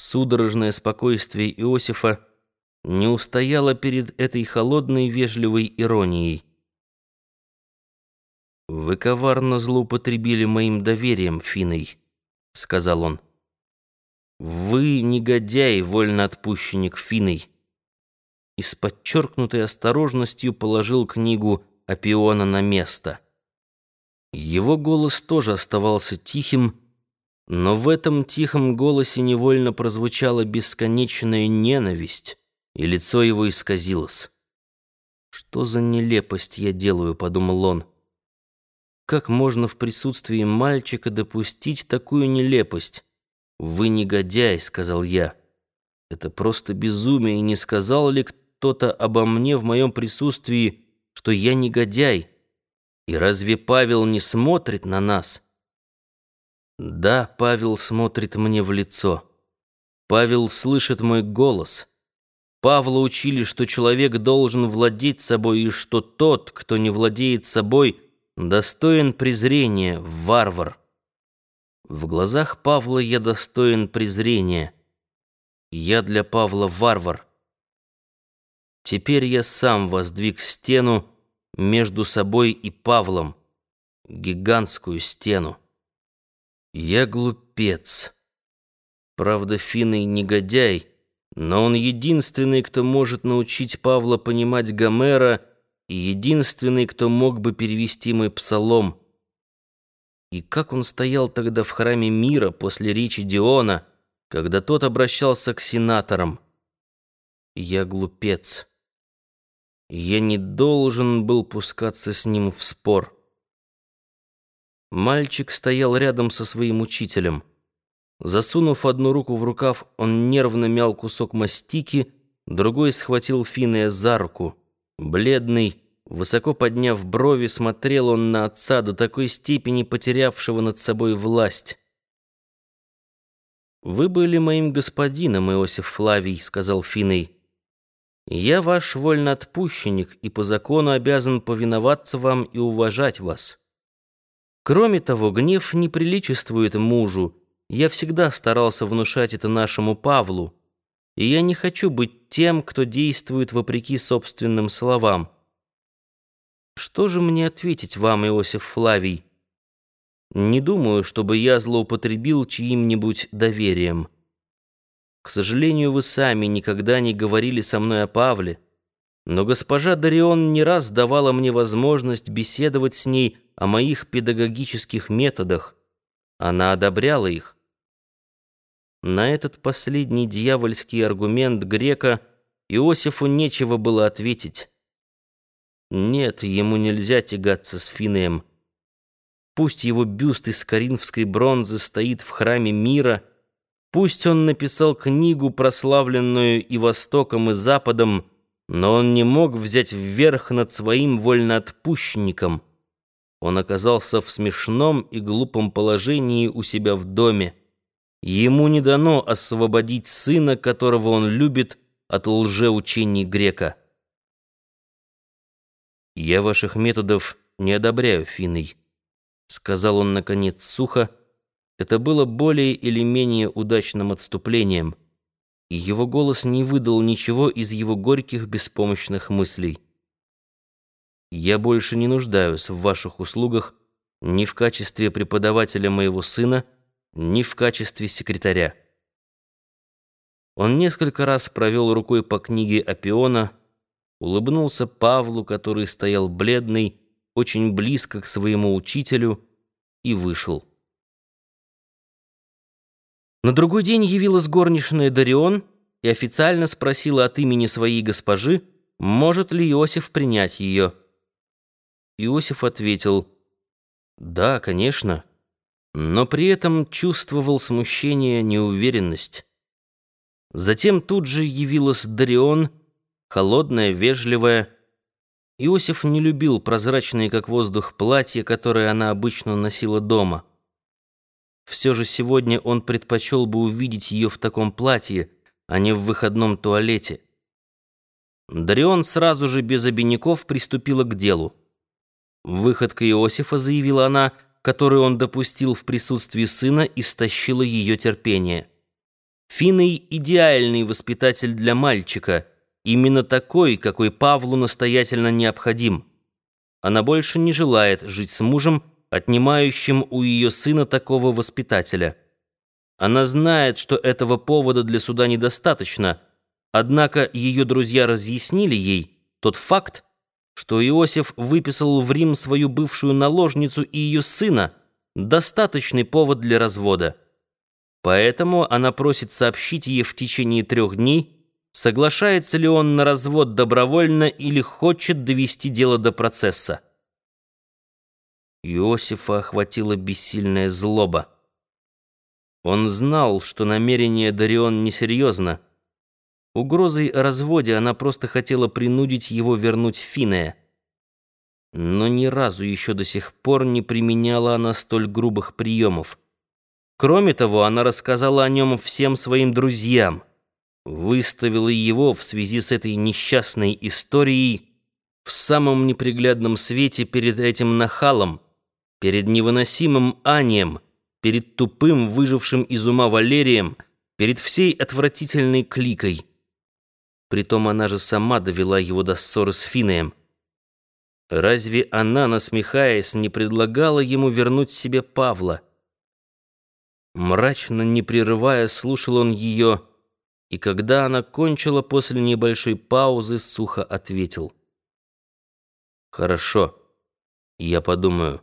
Судорожное спокойствие Иосифа не устояло перед этой холодной вежливой иронией. «Вы коварно злоупотребили моим доверием, Финой», — сказал он. «Вы негодяй, вольноотпущенник Финой». И с подчеркнутой осторожностью положил книгу Апиона на место. Его голос тоже оставался тихим, но в этом тихом голосе невольно прозвучала бесконечная ненависть, и лицо его исказилось. «Что за нелепость я делаю?» — подумал он. «Как можно в присутствии мальчика допустить такую нелепость?» «Вы негодяй», — сказал я. «Это просто безумие, не сказал ли кто-то обо мне в моем присутствии, что я негодяй? И разве Павел не смотрит на нас?» Да, Павел смотрит мне в лицо. Павел слышит мой голос. Павла учили, что человек должен владеть собой, и что тот, кто не владеет собой, достоин презрения, варвар. В глазах Павла я достоин презрения. Я для Павла варвар. Теперь я сам воздвиг стену между собой и Павлом, гигантскую стену. Я глупец. Правда, Финный негодяй, но он единственный, кто может научить Павла понимать Гомера, и единственный, кто мог бы перевести мой псалом. И как он стоял тогда в храме мира после речи Диона, когда тот обращался к сенаторам. Я глупец. Я не должен был пускаться с ним в спор. Мальчик стоял рядом со своим учителем. Засунув одну руку в рукав, он нервно мял кусок мастики, другой схватил Финея за руку. Бледный, высоко подняв брови, смотрел он на отца до такой степени потерявшего над собой власть. «Вы были моим господином, Иосиф Флавий», — сказал Финей. «Я ваш вольноотпущенник и по закону обязан повиноваться вам и уважать вас». Кроме того, гнев не приличествует мужу. Я всегда старался внушать это нашему Павлу. И я не хочу быть тем, кто действует вопреки собственным словам. Что же мне ответить вам, Иосиф Флавий? Не думаю, чтобы я злоупотребил чьим-нибудь доверием. К сожалению, вы сами никогда не говорили со мной о Павле. Но госпожа Дарион не раз давала мне возможность беседовать с ней о моих педагогических методах. Она одобряла их. На этот последний дьявольский аргумент грека Иосифу нечего было ответить. Нет, ему нельзя тягаться с Финеем. Пусть его бюст из коринфской бронзы стоит в храме мира, пусть он написал книгу, прославленную и Востоком, и Западом, но он не мог взять вверх над своим вольноотпущенником. Он оказался в смешном и глупом положении у себя в доме. Ему не дано освободить сына, которого он любит, от лжеучений грека. «Я ваших методов не одобряю, Финный», — сказал он, наконец, сухо. Это было более или менее удачным отступлением — и его голос не выдал ничего из его горьких беспомощных мыслей. «Я больше не нуждаюсь в ваших услугах ни в качестве преподавателя моего сына, ни в качестве секретаря». Он несколько раз провел рукой по книге Апиона, улыбнулся Павлу, который стоял бледный, очень близко к своему учителю, и вышел. На другой день явилась горничная Дарион и официально спросила от имени своей госпожи, может ли Иосиф принять ее. Иосиф ответил «Да, конечно», но при этом чувствовал смущение, неуверенность. Затем тут же явилась Дарион, холодная, вежливая. Иосиф не любил прозрачные, как воздух, платья, которые она обычно носила дома. Все же сегодня он предпочел бы увидеть ее в таком платье, а не в выходном туалете. Дарион сразу же без обиняков приступила к делу. Выходка Иосифа, заявила она, которую он допустил в присутствии сына, истощила ее терпение. Финей — идеальный воспитатель для мальчика, именно такой, какой Павлу настоятельно необходим. Она больше не желает жить с мужем, отнимающим у ее сына такого воспитателя. Она знает, что этого повода для суда недостаточно, однако ее друзья разъяснили ей тот факт, что Иосиф выписал в Рим свою бывшую наложницу и ее сына, достаточный повод для развода. Поэтому она просит сообщить ей в течение трех дней, соглашается ли он на развод добровольно или хочет довести дело до процесса. Иосифа охватила бессильная злоба. Он знал, что намерение Дарион несерьезно. Угрозой о разводе она просто хотела принудить его вернуть Финея. Но ни разу еще до сих пор не применяла она столь грубых приемов. Кроме того, она рассказала о нем всем своим друзьям, выставила его в связи с этой несчастной историей в самом неприглядном свете перед этим нахалом, перед невыносимым Анием, перед тупым, выжившим из ума Валерием, перед всей отвратительной кликой. Притом она же сама довела его до ссоры с Финеем. Разве она, насмехаясь, не предлагала ему вернуть себе Павла? Мрачно, не прерывая, слушал он ее, и когда она кончила после небольшой паузы, сухо ответил. «Хорошо, я подумаю».